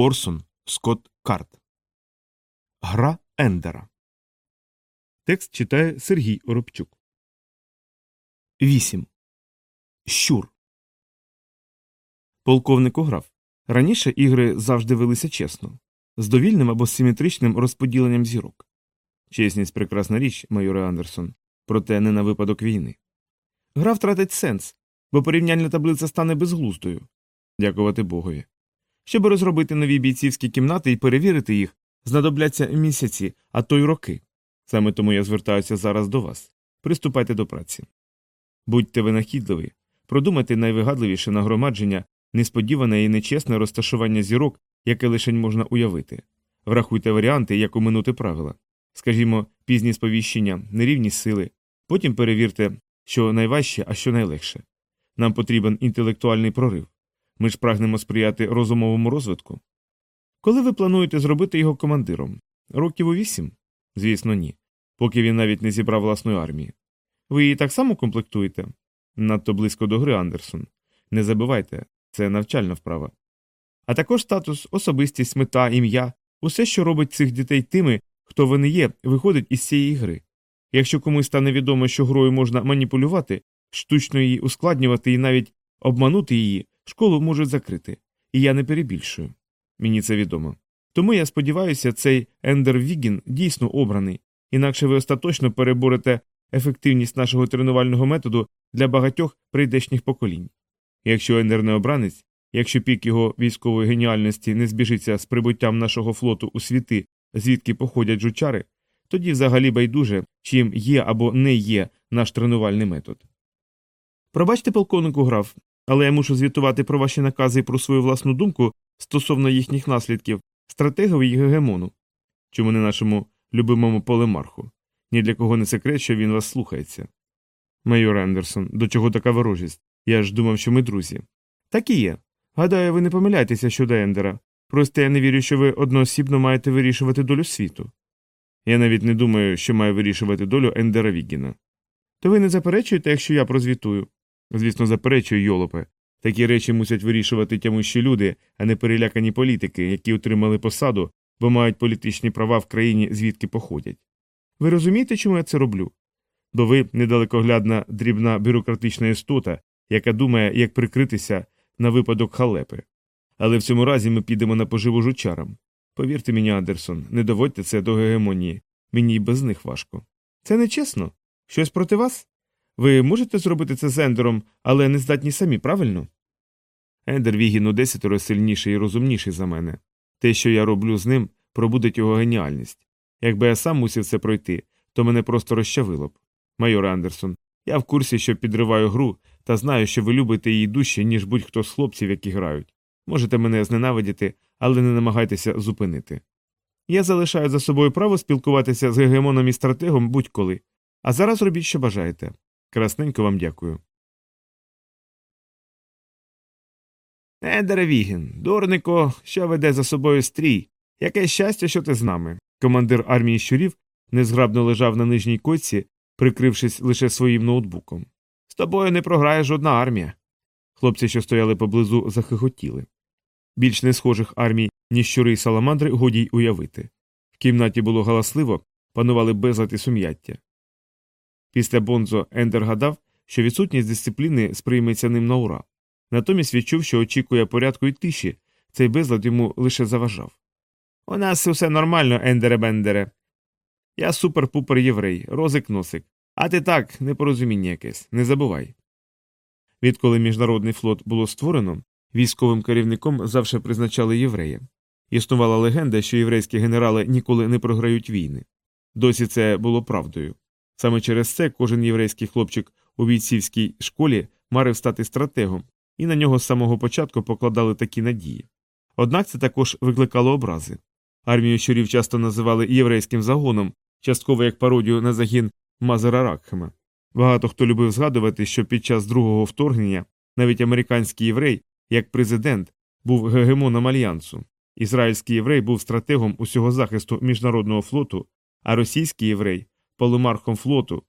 Орсон Скотт Карт. Гра Ендера. Текст читає Сергій Оробчук. 8. Щур. Полковник грав. Раніше ігри завжди велися чесно, з довільним або симетричним розподіленням зірок. Чесність прекрасна річ, майоре Андерсон, проте не на випадок війни. Гра втратить сенс, бо порівняльна таблиця стане безглуздою. Дякувати Богові. Щоб розробити нові бійцівські кімнати і перевірити їх, знадобляться місяці, а то й роки. Саме тому я звертаюся зараз до вас. Приступайте до праці. Будьте винахідливі, продумайте найвигадливіше нагромадження, несподіване і нечесне розташування зірок, яке лишень можна уявити. Врахуйте варіанти, як уминути правила. Скажімо, пізні сповіщення, нерівність сили, потім перевірте, що найважче, а що найлегше. Нам потрібен інтелектуальний прорив. Ми ж прагнемо сприяти розумовому розвитку. Коли ви плануєте зробити його командиром? Років у вісім? Звісно, ні. Поки він навіть не зібрав власної армії. Ви її так само комплектуєте? Надто близько до гри, Андерсон. Не забувайте, це навчальна вправа. А також статус, особистість, мета, ім'я, усе, що робить цих дітей тими, хто вони є, виходить із цієї гри. Якщо комусь стане відомо, що грою можна маніпулювати, штучно її ускладнювати і навіть обманути її, школу можуть закрити. І я не перебільшую. Мені це відомо. Тому я сподіваюся, цей Ендер Вігін дійсно обраний, інакше ви остаточно переборете ефективність нашого тренувального методу для багатьох прийдешніх поколінь. Якщо Ендер не обранець, якщо пік його військової геніальності не збіжиться з прибуттям нашого флоту у світи, звідки походять жучари, тоді взагалі байдуже, чим є або не є наш тренувальний метод. Пробачте, полковнику граф, але я мушу звітувати про ваші накази і про свою власну думку стосовно їхніх наслідків, стратегові і гегемону. Чому не нашому любимому полемарху? Ні для кого не секрет, що він вас слухається. Майор Ендерсон, до чого така ворожість? Я ж думав, що ми друзі. Так і є. Гадаю, ви не помиляєтеся щодо Ендера. Просто я не вірю, що ви одноосібно маєте вирішувати долю світу. Я навіть не думаю, що маю вирішувати долю Ендера Вігіна. То ви не заперечуєте, якщо я прозвітую? Звісно, заперечую, йолопе. Такі речі мусять вирішувати тямущі люди, а не перелякані політики, які отримали посаду, бо мають політичні права в країні, звідки походять. Ви розумієте, чому я це роблю? Бо ви недалекоглядна дрібна бюрократична істота, яка думає, як прикритися на випадок халепи. Але в цьому разі ми підемо на поживу жучарам. Повірте мені, Андерсон, не доводьте це до гегемонії, мені й без них важко. Це нечесно. Щось проти вас? Ви можете зробити це з Ендером, але не здатні самі, правильно? Ендер Вігін у десятеро сильніший і розумніший за мене. Те, що я роблю з ним, пробудить його геніальність. Якби я сам мусив це пройти, то мене просто розчавило б. Майор Андерсон, я в курсі, що підриваю гру, та знаю, що ви любите її дужче, ніж будь-хто з хлопців, які грають. Можете мене зненавидіти, але не намагайтеся зупинити. Я залишаю за собою право спілкуватися з гегемоном і стратегом будь-коли. А зараз робіть, що бажаєте. Красненько вам дякую. Ендере Вігін, дурнико, що веде за собою стрій. Яке щастя, що ти з нами. Командир армії щурів незграбно лежав на нижній коці, прикрившись лише своїм ноутбуком. З тобою не програє жодна армія. Хлопці, що стояли поблизу, захихотіли. Більш не схожих армій, ніж щури й саламандри, годі й уявити. В кімнаті було галасливо, панували безлад і сум'яття. Після Бонзо Ендер гадав, що відсутність дисципліни сприйметься ним на ура. Натомість відчув, що очікує порядку й тиші, цей безлад йому лише заважав. У нас все нормально, Ендере Бендере. Я супер-пупер єврей, розик носик. А ти так, непорозуміння якесь, не забувай. Відколи міжнародний флот було створено, військовим керівником завжди призначали єврея. Існувала легенда, що єврейські генерали ніколи не програють війни. Досі це було правдою. Саме через це кожен єврейський хлопчик у бійцівській школі марив стати стратегом, і на нього з самого початку покладали такі надії. Однак це також викликало образи. Армію щурів часто називали єврейським загоном, частково як пародію на загін Мазера Ракхема. Багато хто любив згадувати, що під час другого вторгнення навіть американський єврей, як президент, був гегемоном альянсу. Ізраїльський єврей був стратегом усього захисту міжнародного флоту, а російський єврей полумархом флоту.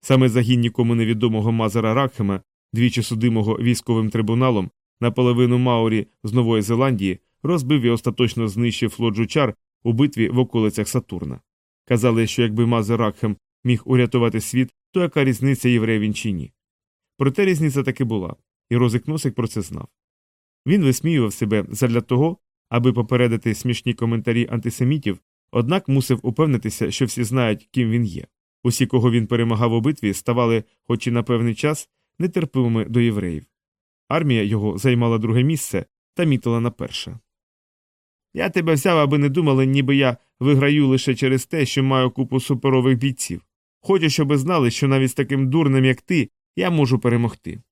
Саме загін нікому невідомого Мазера Ракхема, двічі судимого військовим трибуналом, наполовину Маорі з Нової Зеландії, розбив і остаточно знищив флот жучар у битві в околицях Сатурна. Казали, що якби Мазер Ракхем міг урятувати світ, то яка різниця євреїв чи ні. Проте різниця таки була, і Розик Носик про це знав. Він висміював себе задля того, аби попередити смішні коментарі антисемітів, однак мусив упевнитися, що всі знають, ким він є. Усі, кого він перемагав у битві, ставали, хоч і на певний час, нетерпимими до євреїв. Армія його займала друге місце та мітила на перше. Я тебе взяв, аби не думали, ніби я виграю лише через те, що маю купу суперових бійців. Хочу, щоби знали, що навіть з таким дурним, як ти, я можу перемогти.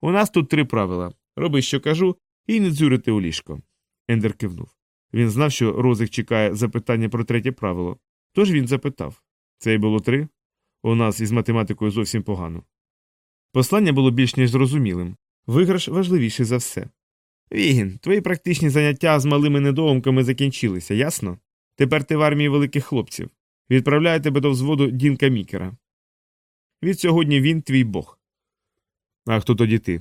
У нас тут три правила роби, що кажу, і не дзюрити у ліжко. Ендер кивнув. Він знав, що Розик чекає запитання про третє правило. Тож він запитав це й було три? У нас із математикою зовсім погано. Послання було більш ніж зрозумілим. Виграш важливіший за все. Вігін, твої практичні заняття з малими недоумками закінчилися, ясно? Тепер ти в армії великих хлопців. Відправляю тебе до взводу Дінка Мікера. Від сьогодні він твій бог. А хто тоді ти?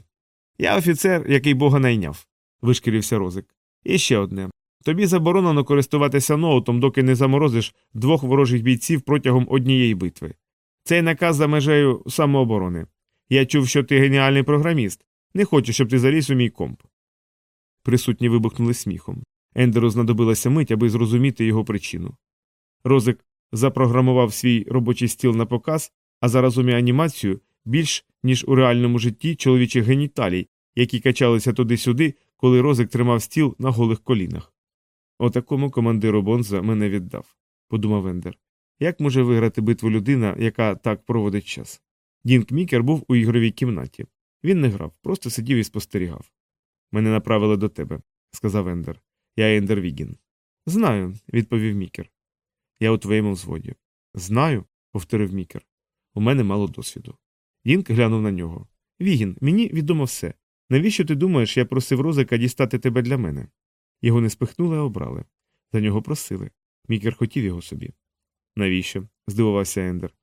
Я офіцер, який бога найняв, вишкірився Розик. І ще одне. Тобі заборонено користуватися ноутом, доки не заморозиш двох ворожих бійців протягом однієї битви. Цей наказ за межею самооборони. Я чув, що ти геніальний програміст. Не хочу, щоб ти заліз у мій комп. Присутні вибухнули сміхом. Ендеру знадобилася мить, аби зрозуміти його причину. Розик запрограмував свій робочий стіл на показ, а заразом і анімацію більш ніж у реальному житті чоловічих геніталій, які качалися туди-сюди, коли Розик тримав стіл на голих колінах. Отакому командиру Бонза мене віддав, подумав Ендер. Як може виграти битву людина, яка так проводить час? Дінк Мікер був у ігровій кімнаті. Він не грав, просто сидів і спостерігав. Мене направили до тебе, сказав Ендер. Я Ендер Вігін. Знаю, відповів Мікер. Я у твоєму взводі. Знаю, повторив Мікер. У мене мало досвіду. Дінк глянув на нього. Вігін, мені відомо все. Навіщо ти думаєш, я просив Розика дістати тебе для мене? Його не спихнули, а обрали. За нього просили. Мікер хотів його собі. Навіщо? здивувався Ендер.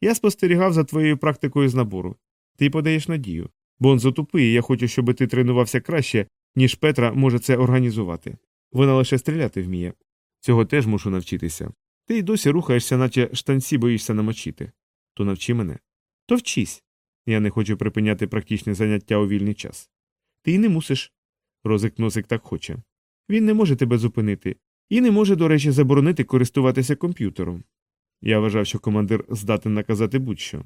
Я спостерігав за твоєю практикою з набору. Ти подаєш надію. Бонзо тупий, і я хочу, щоб ти тренувався краще, ніж Петра може це організувати. Вона лише стріляти вміє. Цього теж мушу навчитися. Ти й досі рухаєшся, наче штанці боїшся намочити. То навчи мене. То вчись. Я не хочу припиняти практичне заняття у вільний час. Ти й не мусиш. Розик носик так хоче. Він не може тебе зупинити і не може, до речі, заборонити користуватися комп'ютером. Я вважав, що командир здатен наказати будь-що.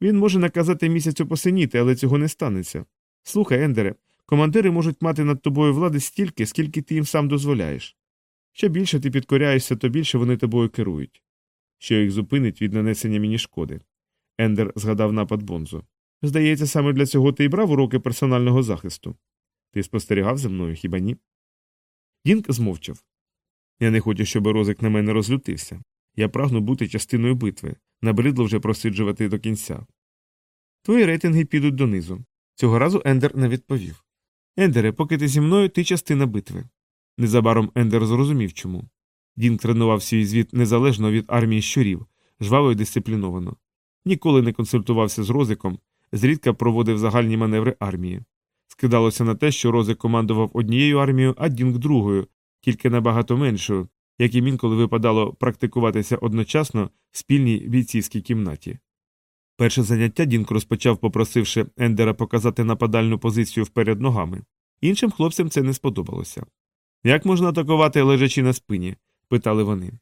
Він може наказати місяцю посиніти, але цього не станеться. Слухай, Ендере, командири можуть мати над тобою влади стільки, скільки ти їм сам дозволяєш. Що більше ти підкоряєшся, то більше вони тобою керують. Що їх зупинить від нанесення мені шкоди. Ендер згадав напад Бонзо. Здається, саме для цього ти й брав уроки персонального захисту. Ти спостерігав за мною, хіба ні? Дінк змовчав. Я не хочу, щоб розик на мене розлютився. Я прагну бути частиною битви, набридло вже просиджувати до кінця. Твої рейтинги підуть донизу. Цього разу Ендер не відповів. Ендере, поки ти зі мною, ти частина битви. Незабаром Ендер зрозумів чому. Дінк тренував свій звіт незалежно від армії щурів, жваво і дисципліновано. Ніколи не консультувався з Розиком, зрідка проводив загальні маневри армії. Скидалося на те, що Розик командував однією армією, а Дінк другою, тільки набагато меншою, як їм інколи випадало практикуватися одночасно в спільній бійцівській кімнаті. Перше заняття Дінк розпочав, попросивши Ендера показати нападальну позицію вперед ногами. Іншим хлопцям це не сподобалося. Як можна атакувати лежачи на спині? питали вони.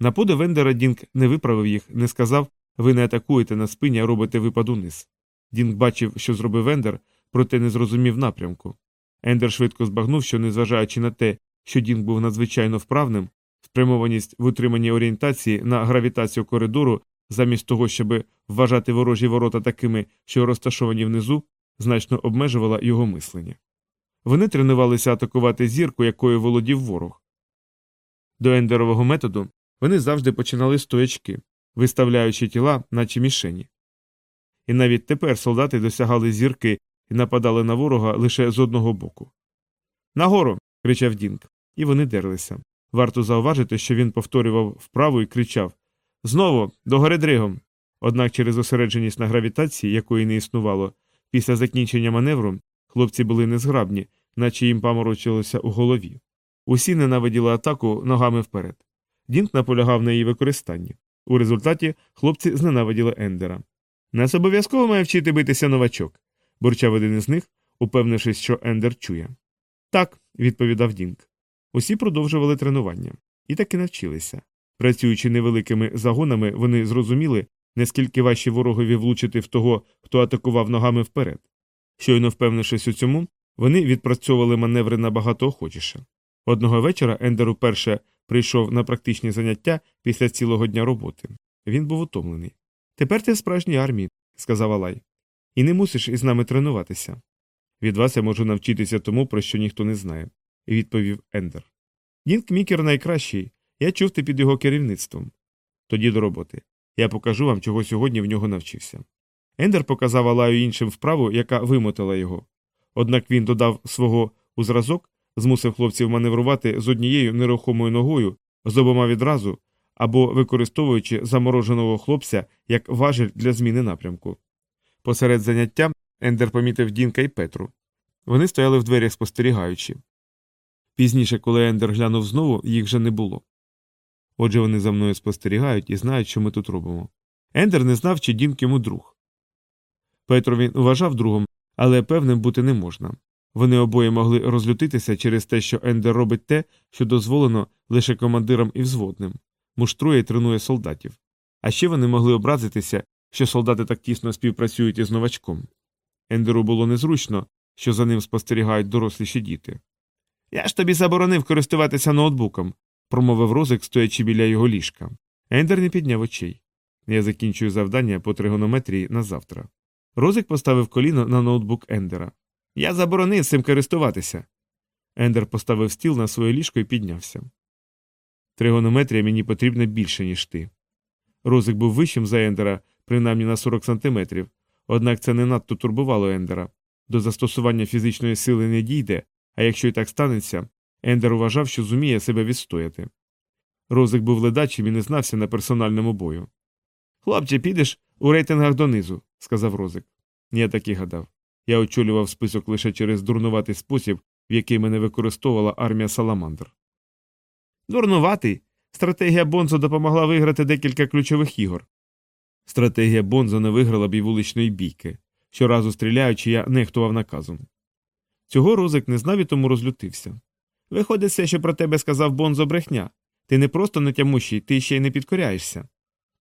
На подив Ендера Дінк не виправив їх, не сказав ви не атакуєте на спині, а робите випад униз. Дінк бачив, що зробив Ендер, проте не зрозумів напрямку. Ендер швидко збагнув, що, незважаючи на те, що Дінк був надзвичайно вправним, спрямованість в утриманні орієнтації на гравітацію коридору, замість того, щоб вважати ворожі ворота такими, що розташовані внизу, значно обмежувала його мислення. Вони тренувалися атакувати зірку, якою володів ворог. До ендерового методу вони завжди починали стоячки, виставляючи тіла, наче мішені. І навіть тепер солдати досягали зірки і нападали на ворога лише з одного боку. Нагору. кричав Дінк, і вони дерлися. Варто зауважити, що він повторював вправу і кричав Знову, догори дригом. Однак через зосередженість на гравітації, якої не існувало, після закінчення маневру хлопці були незграбні, наче їм паморочилося у голові. Усі ненавиділи атаку ногами вперед. Дінк наполягав на її використанні. У результаті хлопці зненавиділи Ендера. Нас обов'язково має вчити битися новачок, бурчав один із них, упевнившись, що Ендер чує. Так, відповідав Дінк. Усі продовжували тренування і таки навчилися. Працюючи невеликими загонами, вони зрозуміли, наскільки важче ворогові влучити в того, хто атакував ногами вперед. Щойно впевнившись у цьому, вони відпрацьовували маневри набагато охочіше. Одного вечора Ендер уперше прийшов на практичні заняття після цілого дня роботи. Він був утомлений. Тепер ти в справжній армії, сказав Алай, і не мусиш із нами тренуватися. Від вас я можу навчитися тому, про що ніхто не знає, відповів Ендер. Дінк Мікер найкращий, я чув ти під його керівництвом. Тоді до роботи. Я покажу вам, чого сьогодні в нього навчився. Ендер показав Алаю іншим вправу, яка вимотала його. Однак він додав свого у зразок, змусив хлопців маневрувати з однією нерухомою ногою, з обома відразу або використовуючи замороженого хлопця як важель для зміни напрямку. Посеред заняття Ендер помітив Дінка і Петру. Вони стояли в дверях спостерігаючи. Пізніше, коли Ендер глянув знову, їх вже не було. Отже, вони за мною спостерігають і знають, що ми тут робимо. Ендер не знав, чи Дінк йому друг. Петро він вважав другом, але певним бути не можна. Вони обоє могли розлютитися через те, що Ендер робить те, що дозволено лише командирам і взводним, муштрує і тренує солдатів. А ще вони могли образитися, що солдати так тісно співпрацюють із новачком. Ендеру було незручно, що за ним спостерігають доросліші діти. Я ж тобі заборонив користуватися ноутбуком, промовив Розик, стоячи біля його ліжка. Ендер не підняв очей. Я закінчую завдання по тригонометрії на завтра. Розик поставив коліно на ноутбук Ендера. Я заборонив цим користуватися. Ендер поставив стіл на своє ліжко і піднявся. Тригонометрія мені потрібна більше, ніж ти. Розик був вищим за Ендера, принаймні на 40 сантиметрів, однак це не надто турбувало Ендера. До застосування фізичної сили не дійде, а якщо і так станеться, Ендер вважав, що зуміє себе відстояти. Розик був ледачим і не знався на персональному бою. Хлопче, підеш у рейтингах донизу, сказав Розик. Я так і гадав. Я очолював список лише через дурнуватий спосіб, в який мене використовувала армія Саламандр. Дурнуватий. Стратегія Бонзо допомогла виграти декілька ключових ігор. Стратегія Бонзо не виграла б і вуличної бійки. Щоразу стріляючи, я нехтував наказом. Цього Розик не знав і тому розлютився. Виходить, все, що про тебе сказав Бонзо брехня. Ти не просто нетямущий, ти ще й не підкоряєшся.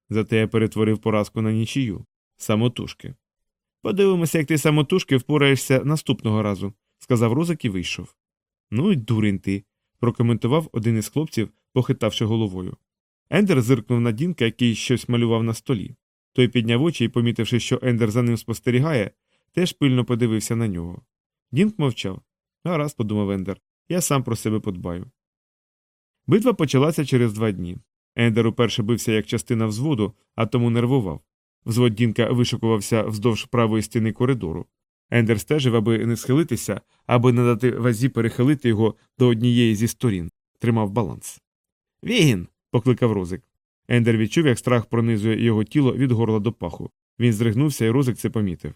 Зате я перетворив поразку на нічию. Самотужки. Подивимося, як ти самотужки впораєшся наступного разу, сказав Розик і вийшов. Ну й дурень ти, прокоментував один із хлопців, похитавши головою. Ендер зиркнув на Дінка, який щось малював на столі. Той підняв очі і, помітивши, що Ендер за ним спостерігає, теж пильно подивився на нього. Дінк мовчав. Гаразд, подумав Ендер, я сам про себе подбаю. Битва почалася через два дні. Ендер уперше бився як частина взводу, а тому нервував. Взвод Дінка вишикувався вздовж правої стіни коридору. Ендер стежив, аби не схилитися, аби не дати вазі перехилити його до однієї зі сторін, тримав баланс. Вігін. покликав Розик. Ендер відчув, як страх пронизує його тіло від горла до паху. Він здригнувся, і Розик це помітив.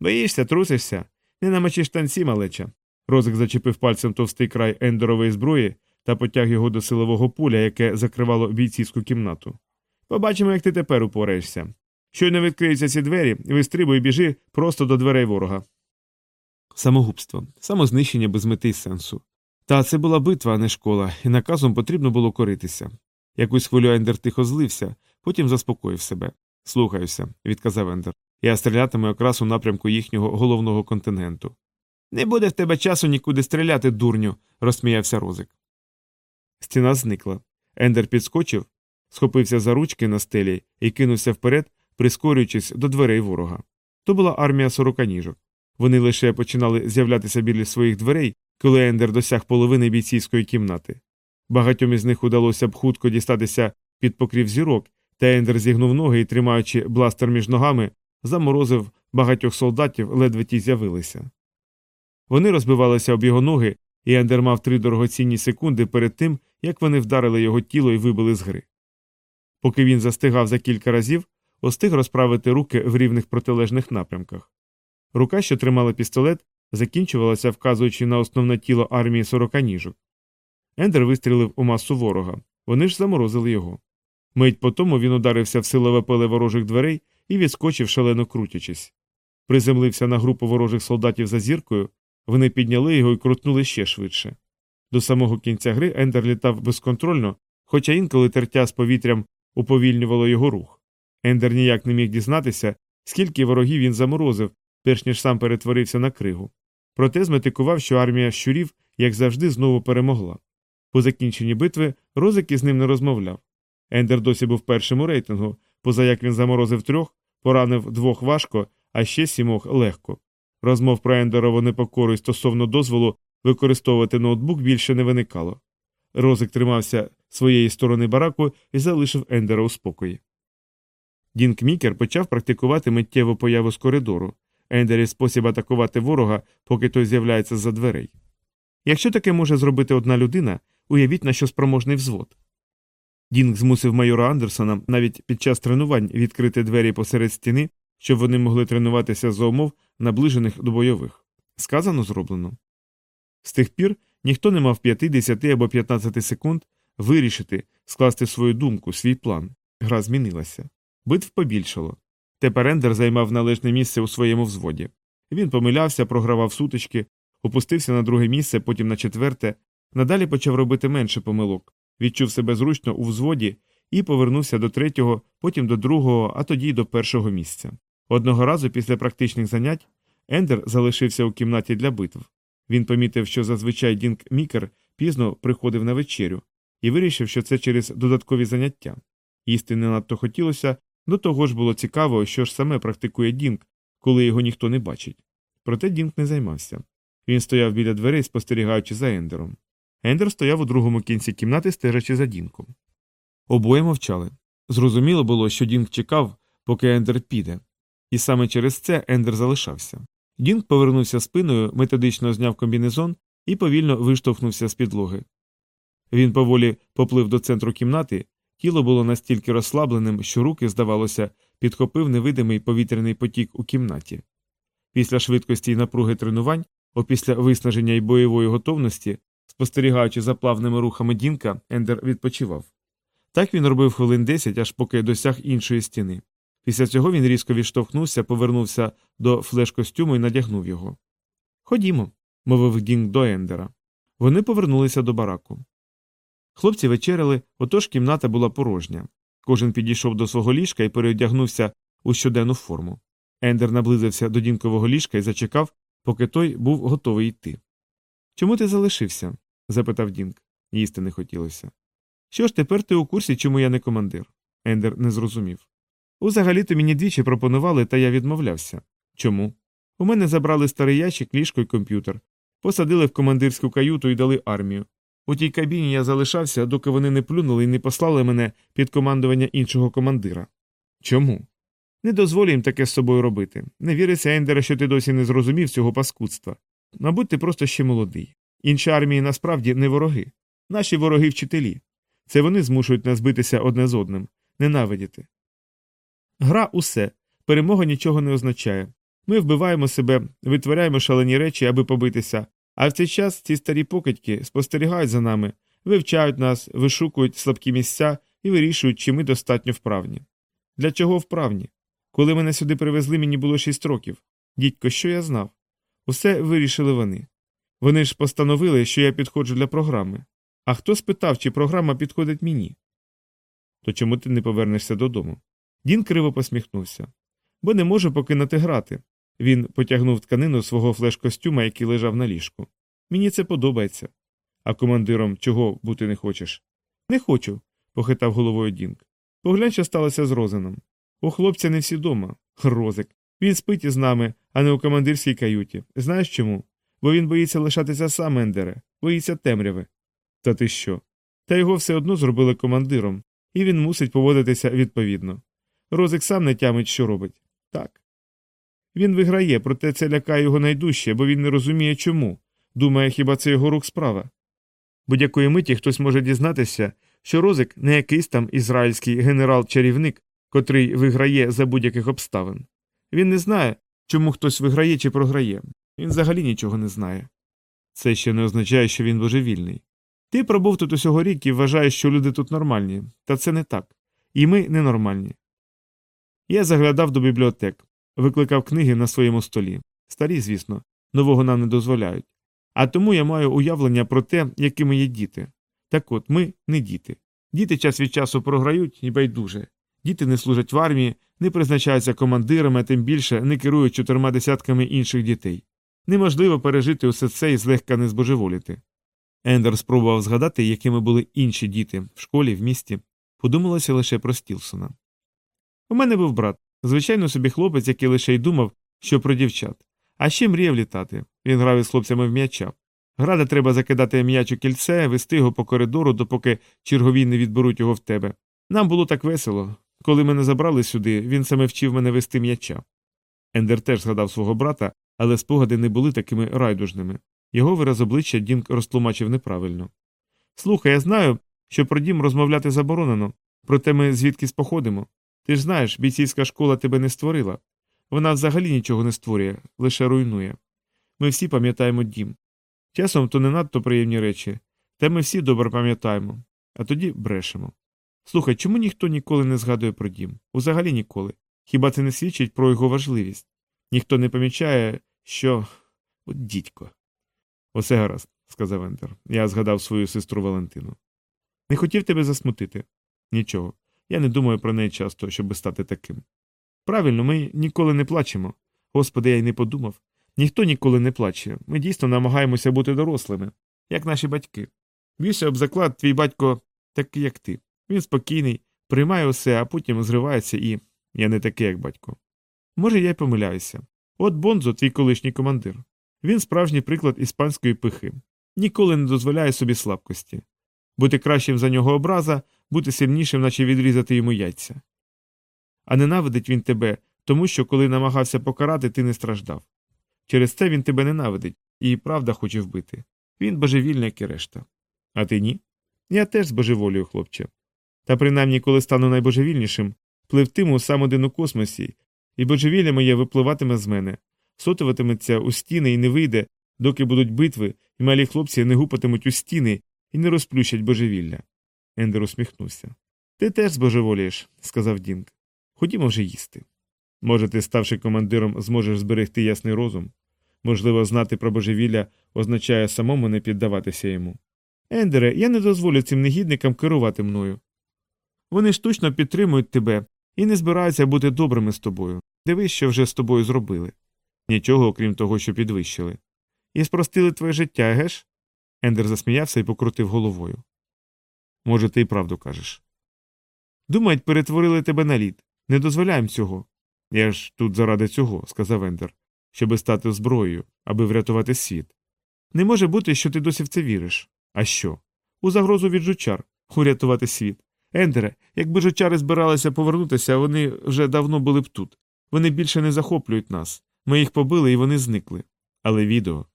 Боїшся, трусишся? Не намочиш штанці, малеча. Розик зачепив пальцем товстий край ендерової зброї та потяг його до силового пуля, яке закривало бійцівську кімнату. Побачимо, як ти тепер упораєшся. Щойно відкриються ці двері, вистрибуй біжи просто до дверей ворога. Самогубство, самознищення без мети й сенсу. Та це була битва, а не школа, і наказом потрібно було коритися. Якусь хвилю Ендер тихо злився, потім заспокоїв себе. Слухаюся, відказав Ендер. Я стрілятиму якраз у напрямку їхнього головного контингенту. Не буде в тебе часу нікуди стріляти, дурню, розсміявся Розик. Стіна зникла. Ендер підскочив, схопився за ручки на стелі і кинувся вперед, прискорюючись до дверей ворога. То була армія сороканіжок. Вони лише починали з'являтися біля своїх дверей, коли Ендер досяг половини бійцівської кімнати. Багатьом із них удалося б хутко дістатися під покрів зірок, та Ендер зігнув ноги і, тримаючи бластер між ногами, заморозив багатьох солдатів, ледве ті з'явилися. Вони розбивалися об його ноги, і Ендер мав три дорогоцінні секунди перед тим, як вони вдарили його тіло і вибили з гри. Поки він застигав за кілька разів, остиг розправити руки в рівних протилежних напрямках. Рука, що тримала пістолет, закінчувалася, вказуючи на основне тіло армії сорока ніжок. Ендер вистрілив у масу ворога. Вони ж заморозили його. Мить по тому він ударився в силове поле ворожих дверей і відскочив, шалено крутячись. Приземлився на групу ворожих солдатів за зіркою, вони підняли його і крутнули ще швидше. До самого кінця гри Ендер літав безконтрольно, хоча інколи тертя з повітрям уповільнювало його рух. Ендер ніяк не міг дізнатися, скільки ворогів він заморозив, перш ніж сам перетворився на кригу. Проте зметикував, що армія щурів, як завжди, знову перемогла. По закінченні битви Розик із ним не розмовляв. Ендер досі був першим у рейтингу, поза як він заморозив трьох, поранив двох важко, а ще сімох легко. Розмов про Ендерову непокору і стосовно дозволу використовувати ноутбук більше не виникало. Розик тримався своєї сторони бараку і залишив Ендера у спокої. Дінк Мікер почав практикувати миттєву появу з коридору, Ендері спосіб атакувати ворога, поки той з'являється за дверей. Якщо таке може зробити одна людина, уявіть, на що спроможний взвод. Дінк змусив майора Андерсона навіть під час тренувань відкрити двері посеред стіни, щоб вони могли тренуватися за умов, наближених до бойових. Сказано зроблено. З тих пір ніхто не мав 5, 10 або 15 секунд вирішити, скласти свою думку, свій план. Гра змінилася. Битв побільшало. Тепер Ендер займав належне місце у своєму взводі. Він помилявся, програвав сутички, опустився на друге місце, потім на четверте, надалі почав робити менше помилок, відчув себе зручно у взводі і повернувся до третього, потім до другого, а тоді й до першого місця. Одного разу після практичних занять Ендер залишився у кімнаті для битв. Він помітив, що зазвичай Дінк Мікер пізно приходив на вечерю, і вирішив, що це через додаткові заняття. Їсти не надто хотілося, до того ж було цікаво, що ж саме практикує Дінк, коли його ніхто не бачить. Проте Дінк не займався. Він стояв біля дверей, спостерігаючи за Ендером. Ендер стояв у другому кінці кімнати, стежачи за Дінком. Обоє мовчали. Зрозуміло було, що Дінк чекав, поки Ендер піде, і саме через це Ендер залишався. Дінк повернувся спиною, методично зняв комбінезон і повільно виштовхнувся з підлоги. Він поволі поплив до центру кімнати, тіло було настільки розслабленим, що руки, здавалося, підхопив невидимий повітряний потік у кімнаті. Після швидкості й напруги тренувань, опісля виснаження й бойової готовності, спостерігаючи за плавними рухами Дінка, Ендер відпочивав. Так він робив хвилин десять, аж поки досяг іншої стіни. Після цього він різко відштовхнувся, повернувся до флеш-костюму і надягнув його. Ходімо, мовив Дінк до Ендера. Вони повернулися до бараку. Хлопці вечеряли, отож кімната була порожня. Кожен підійшов до свого ліжка і переодягнувся у щоденну форму. Ендер наблизився до Дінкового ліжка і зачекав, поки той був готовий йти. Чому ти залишився? Запитав Дінк. Їсти не хотілося. Що ж тепер ти у курсі, чому я не командир? Ендер не зрозумів. Узагалі то мені двічі пропонували, та я відмовлявся. Чому? У мене забрали старий ящик, ліжко і комп'ютер, посадили в командирську каюту і дали армію. У тій кабіні я залишався, доки вони не плюнули і не послали мене під командування іншого командира. Чому? Не дозволю їм таке з собою робити. Не віриться, Ендере, що ти досі не зрозумів цього паскудства. Мабуть, ти просто ще молодий. Інші армії насправді не вороги. Наші вороги вчителі. Це вони змушують нас битися одне з одним, ненавидіти. Гра усе. Перемога нічого не означає. Ми вбиваємо себе, витворяємо шалені речі, аби побитися, а в цей час ці старі покидьки спостерігають за нами, вивчають нас, вишукують слабкі місця і вирішують, чи ми достатньо вправні. Для чого вправні? Коли мене сюди привезли, мені було шість років. Дідько, що я знав? Усе вирішили вони. Вони ж постановили, що я підходжу для програми. А хто спитав, чи програма підходить мені? То чому ти не повернешся додому? Дін криво посміхнувся. Бо не можу покинути грати. Він потягнув тканину свого флеш-костюма, який лежав на ліжку. Мені це подобається. А командиром чого бути не хочеш? Не хочу, похитав головою Дінк. Поглянь, що сталося з Розеном. У хлопця не всі дома. Розик. Він спить із нами, а не у командирській каюті. Знаєш чому? Бо він боїться лишатися сам Ендере, боїться темряви. Та ти що? Та його все одно зробили командиром, і він мусить поводитися відповідно. Розик сам не тямить, що робить. Так. Він виграє, проте це лякає його найдужче, бо він не розуміє чому. Думає, хіба це його рук справа. Будь-якої миті хтось може дізнатися, що Розик не якийсь там ізраїльський генерал-чарівник, котрий виграє за будь-яких обставин. Він не знає, чому хтось виграє чи програє. Він взагалі нічого не знає. Це ще не означає, що він божевільний. Ти пробув тут усього рік і вважаєш, що люди тут нормальні, та це не так. І ми ненормальні. Я заглядав до бібліотек, викликав книги на своєму столі. Старі, звісно, нового нам не дозволяють. А тому я маю уявлення про те, якими є діти. Так от, ми не діти. Діти час від часу програють і байдуже. Діти не служать в армії, не призначаються командирами, а тим більше не керують чотирма десятками інших дітей. Неможливо пережити усе це і злегка не збожеволіти. Ендер спробував згадати, якими були інші діти в школі, в місті. Подумалося лише про Стілсона. У мене був брат, звичайно собі хлопець, який лише й думав, що про дівчат. А ще мріяв літати. Він грав із хлопцями в м'яча. Града треба закидати м'яч у кільце, вести його по коридору, допоки чергові не відберуть його в тебе. Нам було так весело. Коли мене забрали сюди, він саме вчив мене вести м'яча. Ендер теж згадав свого брата, але спогади не були такими райдужними. Його вираз обличчя Дінк розтлумачив неправильно. Слухай, я знаю, що про дім розмовляти заборонено, проте ми звідкись походимо. Ти ж знаєш, бійцівська школа тебе не створила. Вона взагалі нічого не створює, лише руйнує. Ми всі пам'ятаємо дім. Часом то не надто приємні речі, та ми всі добре пам'ятаємо, а тоді брешемо. Слухай, чому ніхто ніколи не згадує про дім? Взагалі ніколи. Хіба це не свідчить про його важливість? Ніхто не помічає, що. От дідько. Усе гаразд, сказав Ентер. Я згадав свою сестру Валентину. Не хотів тебе засмутити. Нічого. Я не думаю про неї часто, щоби стати таким. Правильно, ми ніколи не плачемо. Господи, я й не подумав. Ніхто ніколи не плаче. Ми дійсно намагаємося бути дорослими, як наші батьки. Більше об заклад, твій батько такий, як ти. Він спокійний, приймає усе, а потім зривається і. Я не такий, як батько. Може, я й помиляюся. От Бонзо, твій колишній командир. Він справжній приклад іспанської пихи. Ніколи не дозволяє собі слабкості. Бути кращим за нього образа, бути сильнішим, наче відрізати йому яйця. А ненавидить він тебе, тому що, коли намагався покарати, ти не страждав. Через це він тебе ненавидить і правда хоче вбити. Він божевільний, як і решта. А ти ні? Я теж збожеволюю, хлопче. Та принаймні, коли стану найбожевільнішим, пливтиму сам один у космосі, і божевілля моє випливатиме з мене, сотуватиметься у стіни і не вийде, доки будуть битви, і малі хлопці не гупатимуть у стіни і не розплющать божевілля. Ендер усміхнувся. Ти теж збожеволієш, сказав Дінк. Ходімо вже їсти. Може, ти, ставши командиром, зможеш зберегти ясний розум. Можливо, знати про божевілля означає самому не піддаватися йому. Ендере, я не дозволю цим негідникам керувати мною. Вони штучно підтримують тебе і не збираються бути добрими з тобою. Дивись, що вже з тобою зробили. Нічого, окрім того, що підвищили. І спростили твоє життя, геш? Ендер засміявся і покрутив головою. Може, ти й правду кажеш. Думають, перетворили тебе на лід. Не дозволяємо цього. Я ж тут заради цього, сказав Ендер, щоби стати зброєю, аби врятувати світ. Не може бути, що ти досі в це віриш. А що? У загрозу від жучар, урятувати світ. Ендере, якби жучари збиралися повернутися, вони вже давно були б тут. Вони більше не захоплюють нас. Ми їх побили і вони зникли. Але відео.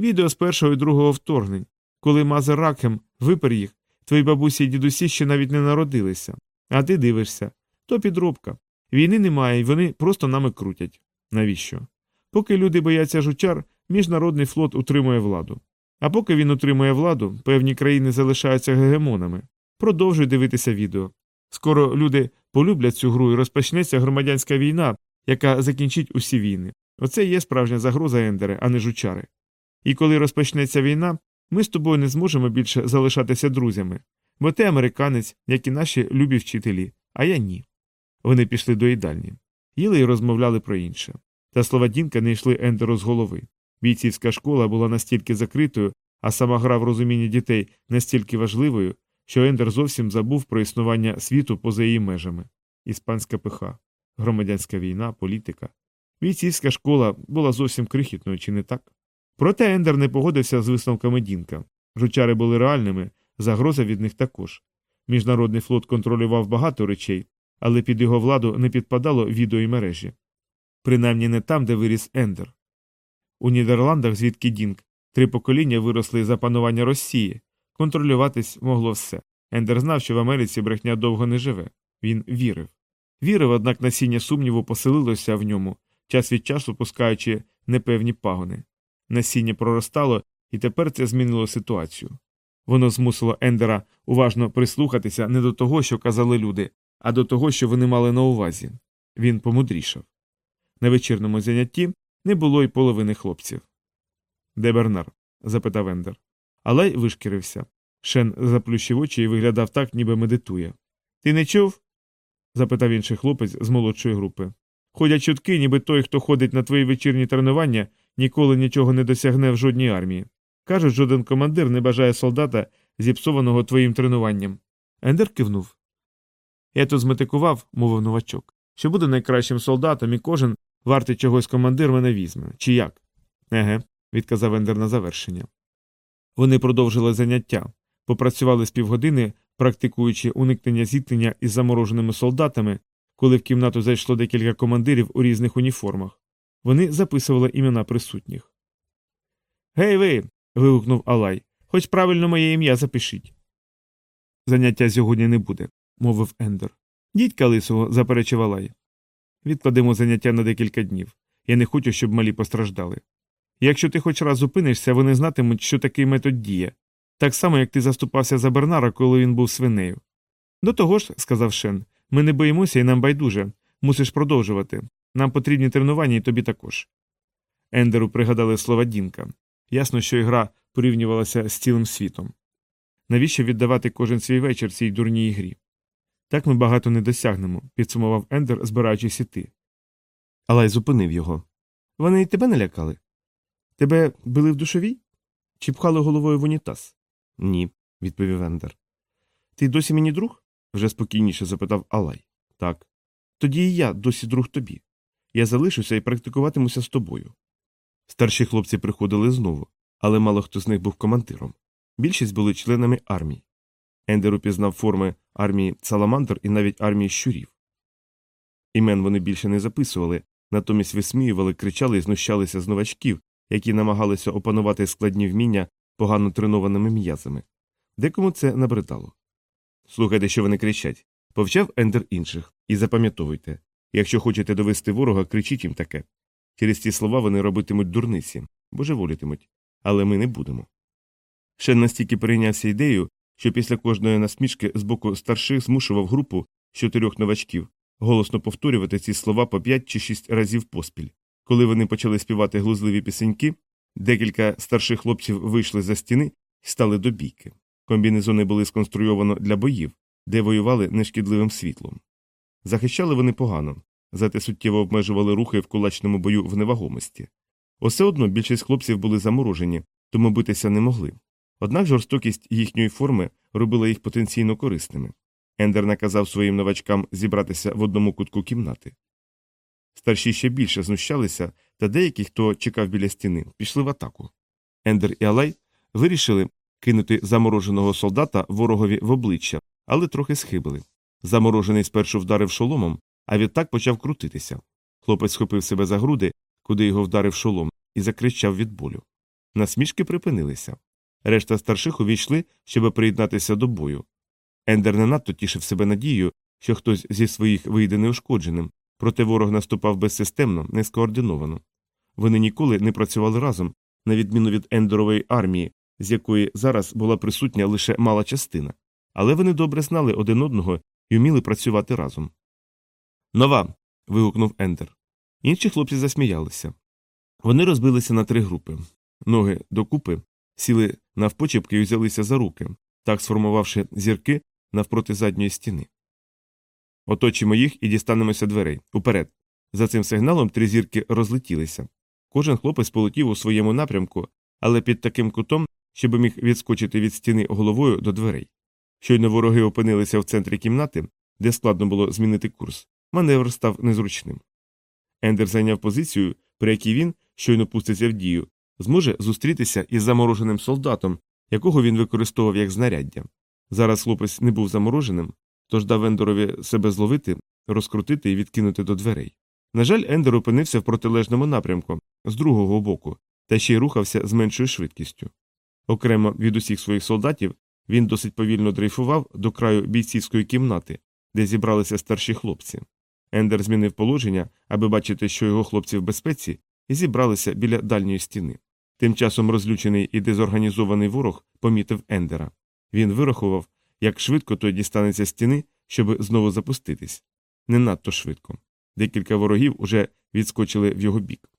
Відео з першого і другого вторгнень. Коли Мазер Ракхем випер їх, твої бабусі і дідусі ще навіть не народилися. А ти дивишся. То підробка. Війни немає, і вони просто нами крутять. Навіщо? Поки люди бояться жучар, міжнародний флот утримує владу. А поки він утримує владу, певні країни залишаються гегемонами. Продовжуй дивитися відео. Скоро люди полюблять цю гру і розпочнеться громадянська війна, яка закінчить усі війни. Оце є справжня загроза Ендере, а не жучари. І коли розпочнеться війна, ми з тобою не зможемо більше залишатися друзями, бо ти американець, як і наші любі вчителі, а я ні. Вони пішли до їдальні. Їли і розмовляли про інше. Та слова Дінка не йшли Ендеру з голови. Бійцівська школа була настільки закритою, а сама гра в розумінні дітей настільки важливою, що Ендер зовсім забув про існування світу поза її межами іспанська пиха, громадянська війна, політика. Бійцівська школа була зовсім крихітною, чи не так? Проте Ендер не погодився з висновками Дінка. Жучари були реальними, загроза від них також. Міжнародний флот контролював багато речей, але під його владу не підпадало відео і мережі. Принаймні не там, де виріс Ендер. У Нідерландах, звідки Дінк, три покоління виросли за панування Росії, контролюватись могло все. Ендер знав, що в Америці брехня довго не живе. Він вірив. Вірив, однак насіння сумніву поселилося в ньому, час від часу пускаючи непевні пагони. Насіння проростало, і тепер це змінило ситуацію. Воно змусило Ендера уважно прислухатися не до того, що казали люди, а до того, що вони мали на увазі. Він помудрішав. На вечірному занятті не було й половини хлопців. Де Бернар? запитав Ендер. Алай вишкірився. Шен заплющив очі і виглядав так, ніби медитує. Ти не чув? Запитав інший хлопець з молодшої групи. Ходять чутки, ніби той, хто ходить на твої вечірні тренування, ніколи нічого не досягне в жодній армії. Кажуть, жоден командир не бажає солдата, зіпсованого твоїм тренуванням. Ендер кивнув. Я тут зметикував, мовив новачок, що буду найкращим солдатом, і кожен вартий чогось командир мене візьме. Чи як? Еге, відказав Ендер на завершення. Вони продовжили заняття, попрацювали з півгодини, практикуючи уникнення зіткнення із замороженими солдатами, коли в кімнату зайшло декілька командирів у різних уніформах. Вони записували імена присутніх. Гей ви. вигукнув Алай. Хоч правильно моє ім'я запишіть. Заняття сьогодні не буде, мовив Ендер. Дідька лисого, заперечив Алай. Відкладемо заняття на декілька днів. Я не хочу, щоб малі постраждали. Якщо ти хоч раз зупинишся, вони знатимуть, що такий метод діє, так само, як ти заступався за Бернара, коли він був свинею. До того ж, сказав Шен, ми не боїмося і нам байдуже. Мусиш продовжувати. Нам потрібні тренування і тобі також. Ендеру пригадали слова Дінка. Ясно, що ігра порівнювалася з цілим світом. Навіщо віддавати кожен свій вечір цій дурній грі? Так ми багато не досягнемо, підсумував Ендер, збираючись іти. Алай зупинив його. Вони й тебе не лякали? Тебе били в душовій? Чи пхали головою в унітаз? Ні, відповів Ендер. Ти досі мені друг? вже спокійніше запитав Алай. Так. Тоді і я досі друг тобі. Я залишуся і практикуватимуся з тобою. Старші хлопці приходили знову, але мало хто з них був командиром. Більшість були членами армій. Ендер упізнав форми армії Саламандр і навіть армії щурів. Імен вони більше не записували, натомість висміювали, кричали і знущалися з новачків, які намагалися опанувати складні вміння погано тренованими м'язами. Декому це набридало. Слухайте, що вони кричать. Повчав Ендер інших, і запам'ятовуйте якщо хочете довести ворога, кричіть їм таке. Через ці слова вони робитимуть дурниці, божеволітимуть, але ми не будемо. Шен настільки перейнявся ідеєю, що після кожної насмішки з боку старших змушував групу з чотирьох новачків голосно повторювати ці слова по п'ять чи шість разів поспіль. Коли вони почали співати глузливі пісеньки, декілька старших хлопців вийшли за стіни і стали до бійки. Комбінезони були сконструйовано для боїв, де воювали нешкідливим світлом. Захищали вони погано, зате суттєво обмежували рухи в кулачному бою в невагомості. Усе одно більшість хлопців були заморожені, тому битися не могли. Однак жорстокість їхньої форми робила їх потенційно корисними. Ендер наказав своїм новачкам зібратися в одному кутку кімнати. Старші ще більше знущалися, та деякі, хто чекав біля стіни, пішли в атаку. Ендер і Алай вирішили кинути замороженого солдата ворогові в обличчя, але трохи схибили. Заморожений спершу вдарив шоломом, а відтак почав крутитися. Хлопець схопив себе за груди, куди його вдарив шолом, і закричав від болю. Насмішки припинилися. Решта старших увійшли, щоб приєднатися до бою. Ендер не надто тішив себе надією, що хтось зі своїх вийде неушкодженим, проте ворог наступав безсистемно, нескоординовано. Вони ніколи не працювали разом, на відміну від ендерової армії, з якої зараз була присутня лише мала частина, але вони добре знали один одного і вміли працювати разом. Нова. вигукнув Ендер. Інші хлопці засміялися. Вони розбилися на три групи. Ноги докупи, сіли навпочепки і взялися за руки, так сформувавши зірки навпроти задньої стіни. Оточимо їх і дістанемося дверей. Уперед. За цим сигналом три зірки розлетілися. Кожен хлопець полетів у своєму напрямку, але під таким кутом, щоб міг відскочити від стіни головою до дверей. Щойно вороги опинилися в центрі кімнати, де складно було змінити курс. Маневр став незручним. Ендер зайняв позицію, при якій він, щойно пуститься в дію, зможе зустрітися із замороженим солдатом, якого він використовував як знаряддя. Зараз хлопець не був замороженим, тож дав Ендерові себе зловити, розкрутити і відкинути до дверей. На жаль, Ендер опинився в протилежному напрямку, з другого боку, та ще й рухався з меншою швидкістю. Окремо від усіх своїх солдатів він досить повільно дрейфував до краю бійцівської кімнати, де зібралися старші хлопці. Ендер змінив положення, аби бачити, що його хлопці в безпеці, і зібралися біля дальньої стіни. Тим часом розлючений і дезорганізований ворог помітив Ендера. Він вирахував, як швидко той дістанеться стіни, щоб знову запуститись. Не надто швидко. Декілька ворогів уже відскочили в його бік.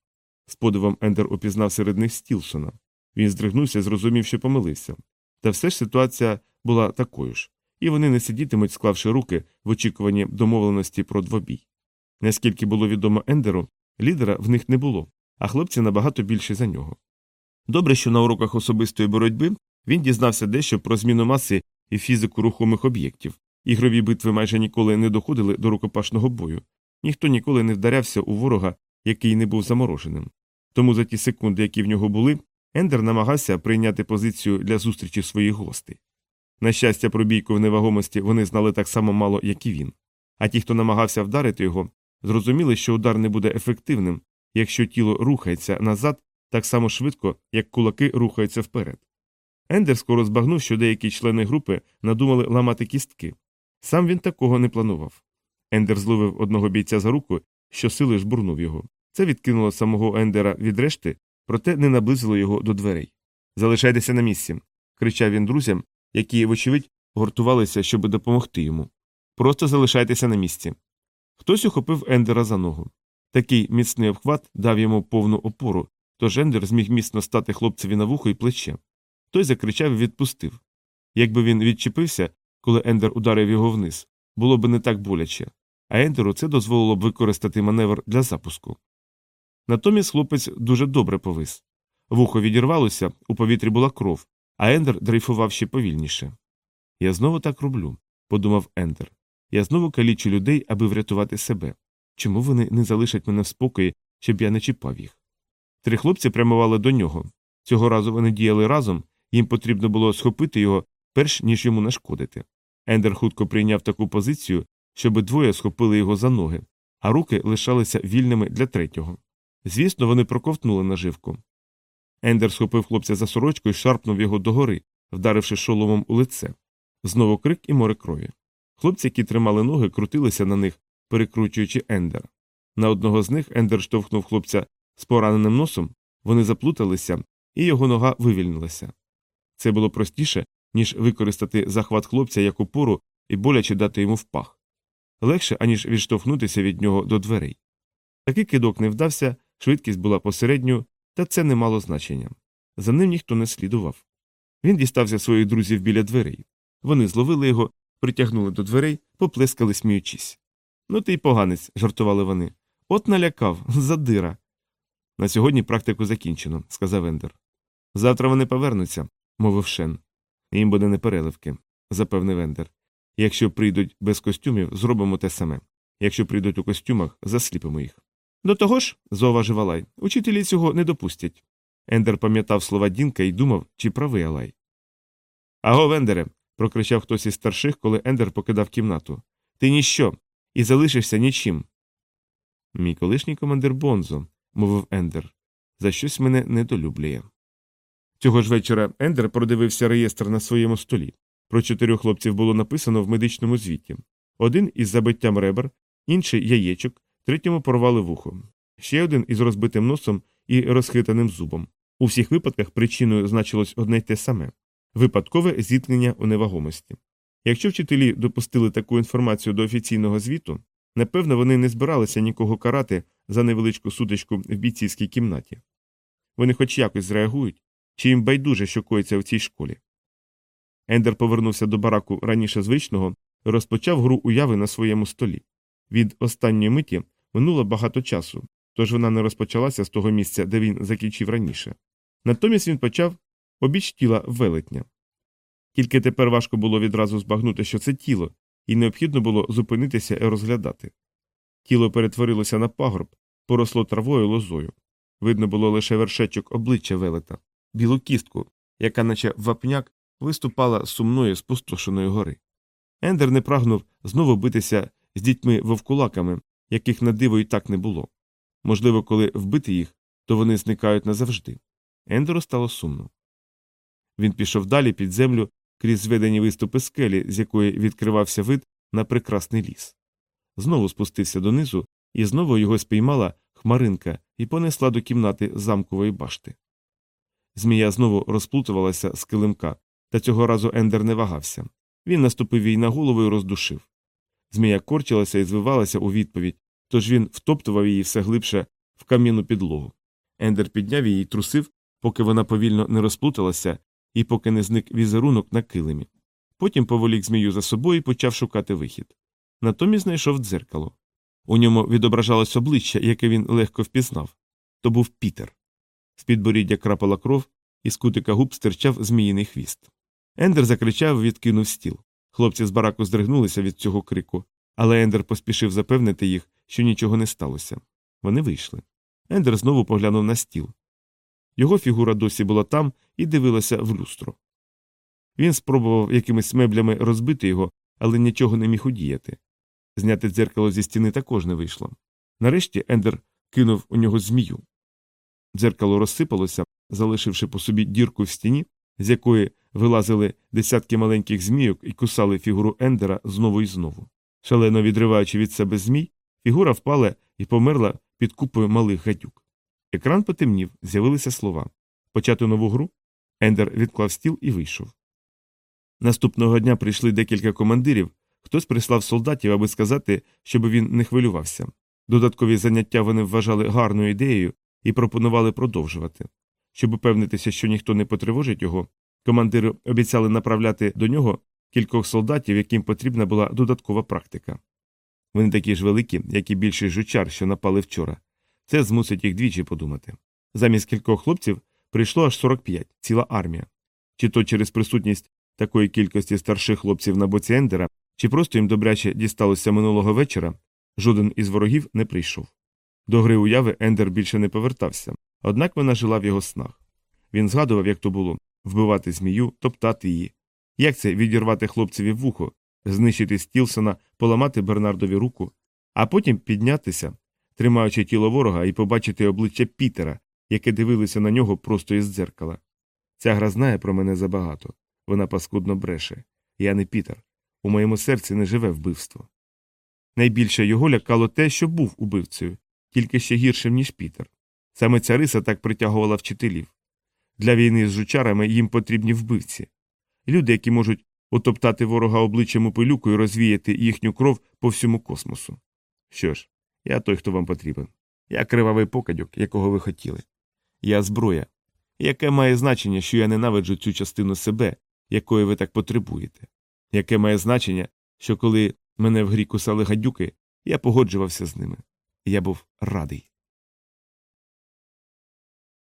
З подивом Ендер опізнав серед них Стілсона. Він здригнувся, зрозумів, що помилився. Та все ж ситуація була такою ж, і вони не сидітимуть, склавши руки в очікуванні домовленості про двобій. Наскільки було відомо Ендеру, лідера в них не було, а хлопці набагато більше за нього. Добре, що на уроках особистої боротьби він дізнався дещо про зміну маси і фізику рухомих об'єктів. Ігрові битви майже ніколи не доходили до рукопашного бою, ніхто ніколи не вдарявся у ворога, який не був замороженим. Тому за ті секунди, які в нього були, Ендер намагався прийняти позицію для зустрічі своїх гостей. На щастя, про бійку в невагомості вони знали так само мало, як і він. А ті, хто намагався вдарити його, зрозуміли, що удар не буде ефективним, якщо тіло рухається назад так само швидко, як кулаки рухаються вперед. Ендер скоро збагнув, що деякі члени групи надумали ламати кістки. Сам він такого не планував. Ендер зловив одного бійця за руку, що сили жбурнув його. Це відкинуло самого Ендера від решти, проте не наблизило його до дверей. Залишайтеся на місці. кричав він друзям, які, вочевидь, гуртувалися, щоб допомогти йому. Просто залишайтеся на місці. Хтось ухопив Ендера за ногу. Такий міцний обхват дав йому повну опору, тож Ендер зміг міцно стати хлопцеві на вухо і плече. Той закричав і відпустив. Якби він відчепився, коли Ендер ударив його вниз, було б не так боляче, а Ендеру це дозволило б використати маневр для запуску. Натомість хлопець дуже добре повис. Вухо відірвалося, у повітрі була кров, а Ендер дрейфував ще повільніше. Я знову так роблю, подумав Ендер. Я знову калічу людей, аби врятувати себе. Чому вони не залишать мене в спокої, щоб я не чіпав їх? Три хлопці прямували до нього. Цього разу вони діяли разом, їм потрібно було схопити його, перш ніж йому нашкодити. Ендер хутко прийняв таку позицію, щоб двоє схопили його за ноги, а руки лишалися вільними для третього. Звісно, вони проковтнули наживку. Ендер схопив хлопця за сорочку і шарпнув його догори, вдаривши шоломом у лице. Знову крик і море крові. Хлопці, які тримали ноги, крутилися на них, перекручуючи Ендера. На одного з них Ендер штовхнув хлопця з пораненим носом, вони заплуталися, і його нога вивільнилася. Це було простіше, ніж використати захват хлопця як опору і боляче дати йому в пах. Легше, аніж відштовхнутися від нього до дверей. Такий кидок не вдався, швидкість була посередньою, та це не мало значення. За ним ніхто не слідував. Він дістався своїх друзів біля дверей. Вони зловили його, притягнули до дверей, поплескали, сміючись. Ну ти й поганець, жартували вони. От налякав, задира. На сьогодні практику закінчено, сказав Ендер. Завтра вони повернуться, мовив Шен. Їм буде непереливки, запевнив Ендер. Якщо прийдуть без костюмів, зробимо те саме. Якщо прийдуть у костюмах, засліпимо їх. До того ж, зауважив Алай, учителі цього не допустять. Ендер пам'ятав слова Дінка і думав, чи правий Алай. Аго, Вендере. прокричав хтось із старших, коли Ендер покидав кімнату. Ти ніщо, і залишишся нічим. Мій колишній командир Бонзо, мовив Ендер, за щось мене недолюблює. Цього ж вечора Ендер продивився реєстр на своєму столі. Про чотирьох хлопців було написано в медичному звіті один із забиттям ребер, інший яєчок, третьому порвали вухо, ще один із розбитим носом і розхитаним зубом. У всіх випадках причиною значилось одне й те саме випадкове зіткнення у невагомості. Якщо вчителі допустили таку інформацію до офіційного звіту, напевно, вони не збиралися нікого карати за невеличку сутичку в бійцівській кімнаті. Вони хоч якось зреагують, чи їм байдуже, що коїться в цій школі. Ендер повернувся до бараку раніше звичного і розпочав гру уяви на своєму столі. Від останньої миті минуло багато часу, тож вона не розпочалася з того місця, де він закінчив раніше. Натомість він почав обіч тіла велетня. Тільки тепер важко було відразу збагнути, що це тіло, і необхідно було зупинитися і розглядати. Тіло перетворилося на пагорб, поросло травою лозою. Видно було лише вершечок обличчя велета, білу кістку, яка, наче вапняк, виступала з сумної спустошеної гори. Ендер не прагнув знову битися з дітьми вовкулаками, яких на диво і так не було. Можливо, коли вбити їх, то вони зникають назавжди. Ендеру стало сумно. Він пішов далі під землю крізь зведені виступи скелі, з якої відкривався вид на прекрасний ліс. Знову спустився донизу, і знову його спіймала хмаринка і понесла до кімнати замкової башти. Змія знову розплутувалася з килимка, та цього разу Ендер не вагався. Він наступив їй на голову і роздушив. Змія корчилася і звивалася у відповідь, тож він втоптував її все глибше в кам'яну підлогу. Ендер підняв її і трусив, поки вона повільно не розплуталася і поки не зник візерунок на килимі. Потім поволік змію за собою і почав шукати вихід. Натомість знайшов дзеркало. У ньому відображалось обличчя, яке він легко впізнав. То був Пітер. З підборіддя крапала кров, і з кутика губ стирчав зміїний хвіст. Ендер закричав відкинув стіл. Хлопці з бараку здригнулися від цього крику, але Ендер поспішив запевнити їх, що нічого не сталося. Вони вийшли. Ендер знову поглянув на стіл. Його фігура досі була там і дивилася в люстро. Він спробував якимись меблями розбити його, але нічого не міг удіяти. Зняти дзеркало зі стіни також не вийшло. Нарешті Ендер кинув у нього змію. Дзеркало розсипалося, залишивши по собі дірку в стіні, з якої вилазили десятки маленьких змійок і кусали фігуру Ендера знову і знову. Шалено відриваючи від себе змій, фігура впала і померла під купою малих гадюк. Екран потемнів, з'явилися слова. Почати нову гру. Ендер відклав стіл і вийшов. Наступного дня прийшли декілька командирів, хтось прислав солдатів, аби сказати, щоб він не хвилювався. Додаткові заняття вони вважали гарною ідеєю і пропонували продовжувати. Щоб упевнитися, що ніхто не потривожить його, командири обіцяли направляти до нього кількох солдатів, яким потрібна була додаткова практика. Вони такі ж великі, як і більшість жучар, що напали вчора. Це змусить їх двічі подумати. Замість кількох хлопців прийшло аж 45, ціла армія. Чи то через присутність такої кількості старших хлопців на боці Ендера, чи просто їм добряче дісталося минулого вечора, жоден із ворогів не прийшов. До гри уяви Ендер більше не повертався, однак вона жила в його снах. Він згадував, як то було вбивати змію, топтати її. Як це відірвати хлопцеві вухо, знищити Стілсона, поламати Бернардові руку, а потім піднятися, тримаючи тіло ворога і побачити обличчя Пітера, яке дивилося на нього просто із дзеркала. Ця гра знає про мене забагато. Вона паскудно бреше. Я не Пітер. У моєму серці не живе вбивство. Найбільше його лякало те, що був убивцею, тільки ще гіршим, ніж Пітер. Саме ця риса так притягувала вчителів. Для війни з жучарами їм потрібні вбивці. Люди, які можуть утоптати ворога обличчям у пилюку і розвіяти їхню кров по всьому космосу. Що ж, я той, хто вам потрібен. Я кривавий покадьок, якого ви хотіли. Я зброя. Яке має значення, що я ненавиджу цю частину себе, якої ви так потребуєте? Яке має значення, що коли мене в грі кусали гадюки, я погоджувався з ними. Я був радий.